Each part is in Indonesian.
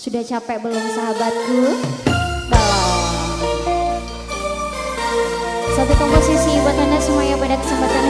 Sudah capek belum sahabatku? Belum. Satu komposisi buat anda semuanya pada kesempatan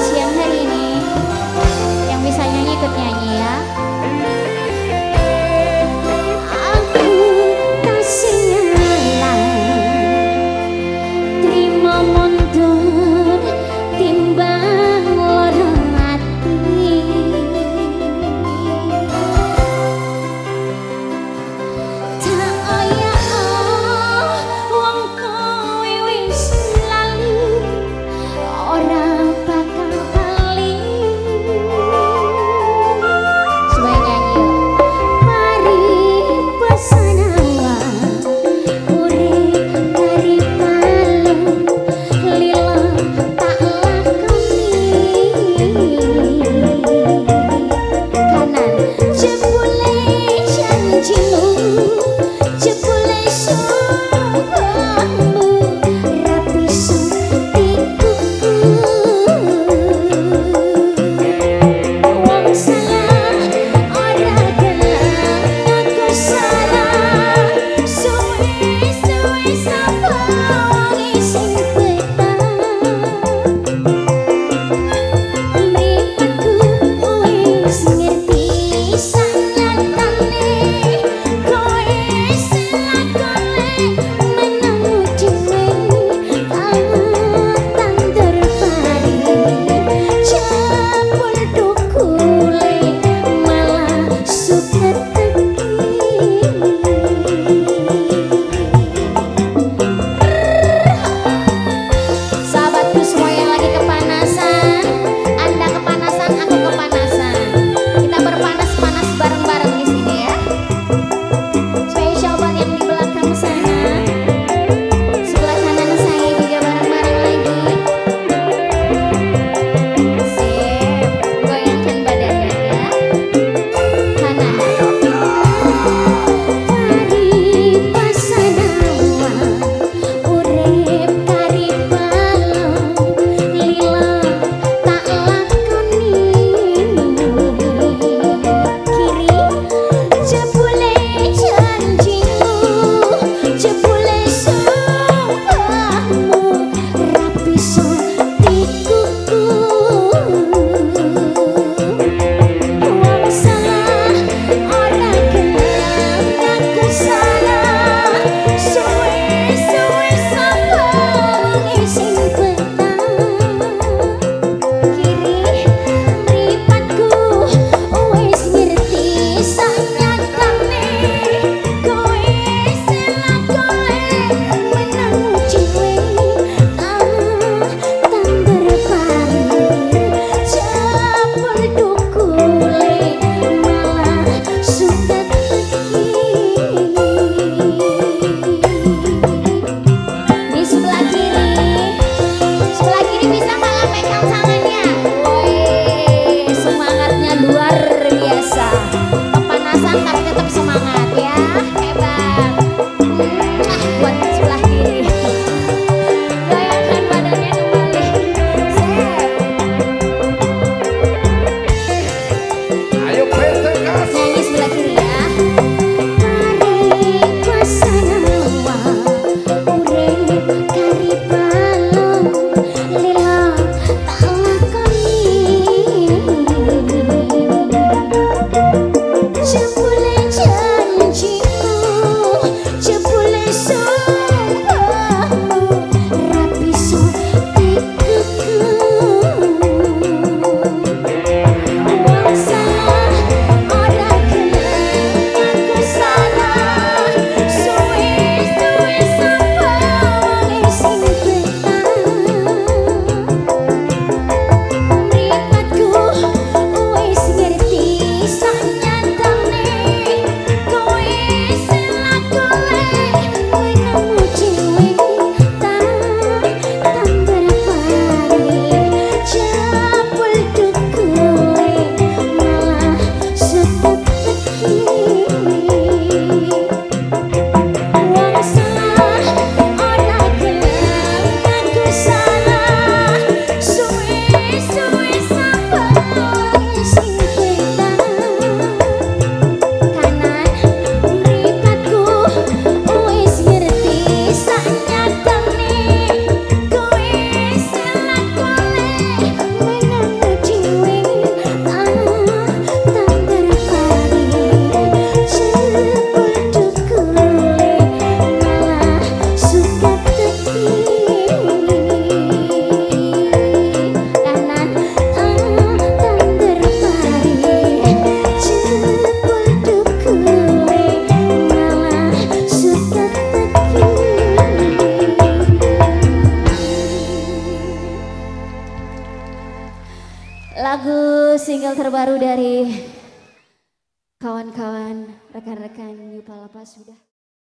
lagu single terbaru dari kawan-kawan rekan-rekan Yupalapa sudah.